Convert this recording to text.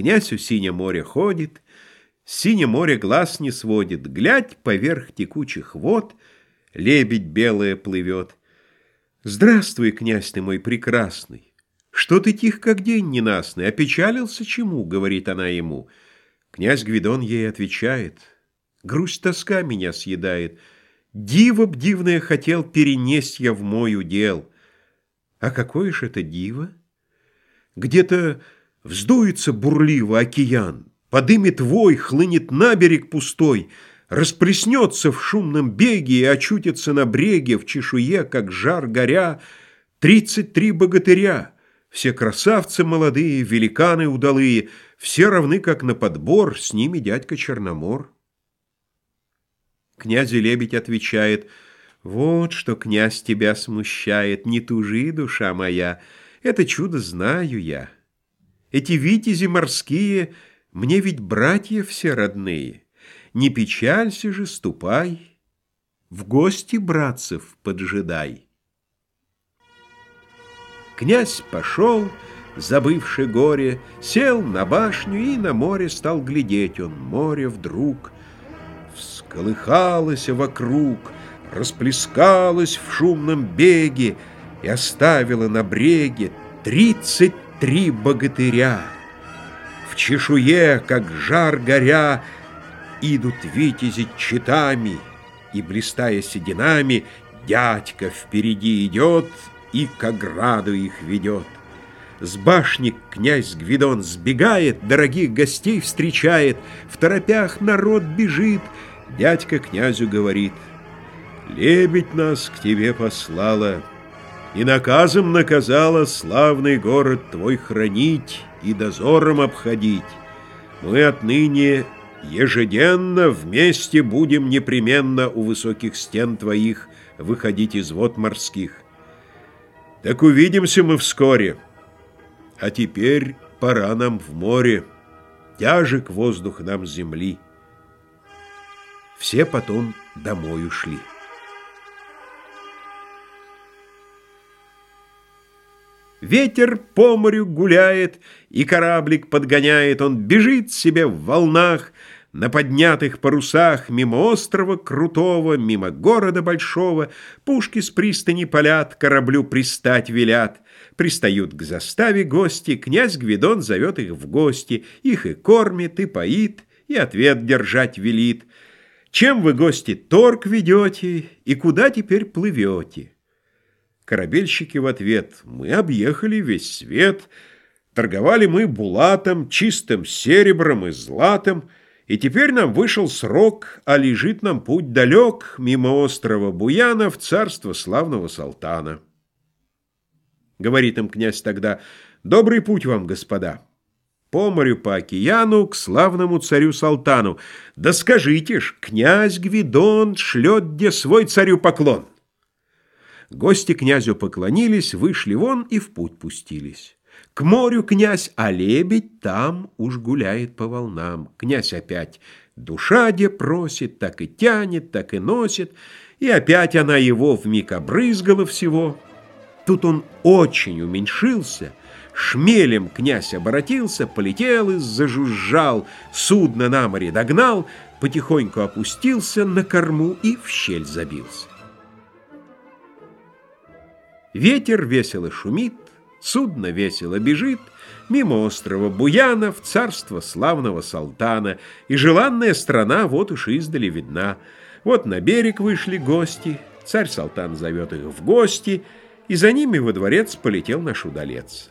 Князь у сине море ходит, Сине море глаз не сводит, Глядь поверх текучих вод, Лебедь белая плывет. Здравствуй, князь ты мой прекрасный! Что ты тих, как день ненастный? Опечалился чему? — говорит она ему. Князь Гвидон ей отвечает. Грусть тоска меня съедает. Диво б дивное хотел перенесть я в мой удел. А какое ж это диво? Где-то вздуется бурливо океан, Подымет вой, хлынет на берег пустой, Расплеснется в шумном беге И очутится на бреге В чешуе, как жар горя, Тридцать три богатыря. Все красавцы молодые, великаны удалые, Все равны, как на подбор, С ними дядька Черномор. Князь Лебедь отвечает, «Вот что, князь, тебя смущает, не тужи, душа моя, это чудо знаю я. Эти витязи морские — мне ведь братья все родные. Не печалься же, ступай, В гости братцев поджидай. Князь пошел, забывший горе, Сел на башню и на море Стал глядеть он. Море вдруг Всколыхалось вокруг, Расплескалось в шумном беге И оставило на бреге Тридцать три богатыря — в чешуе, как жар горя, Идут витязи читами, И, блистая сединами, Дядька впереди идет И к ограду их ведет. С башни князь Гвидон сбегает, Дорогих гостей встречает, В торопях народ бежит, Дядька князю говорит, «Лебедь нас к тебе послала, И наказом наказала Славный город твой хранить, и дозором обходить. Мы отныне ежеденно вместе будем непременно у высоких стен твоих выходить из вод морских. Так увидимся мы вскоре. А теперь пора нам в море. Тяжек воздух нам земли. Все потом домой ушли. Ветер по морю гуляет, и кораблик подгоняет, Он бежит себе в волнах, на поднятых парусах, Мимо острова крутого, мимо города большого, Пушки с пристани палят, кораблю пристать велят. Пристают к заставе гости, князь Гвидон зовет их в гости, Их и кормит, и поит, и ответ держать велит. Чем вы, гости, торг ведете, и куда теперь плывете? Корабельщики в ответ «Мы объехали весь свет, торговали мы булатом, чистым серебром и златом, и теперь нам вышел срок, а лежит нам путь далек мимо острова Буяна в царство славного Салтана». Говорит им князь тогда «Добрый путь вам, господа». По морю, по океану, к славному царю Салтану. Да скажите ж, князь Гвидон шлет где свой царю поклон. Гости князю поклонились, вышли вон и в путь пустились. К морю князь, а лебедь там уж гуляет по волнам. Князь опять душа где просит, так и тянет, так и носит, и опять она его вмиг обрызгала всего. Тут он очень уменьшился, шмелем князь обратился, полетел и зажужжал, судно на море догнал, потихоньку опустился на корму и в щель забился. Ветер весело шумит, судно весело бежит, Мимо острова Буяна в царство славного Салтана, И желанная страна вот уж издали видна. Вот на берег вышли гости, царь Салтан зовет их в гости, И за ними во дворец полетел наш удалец.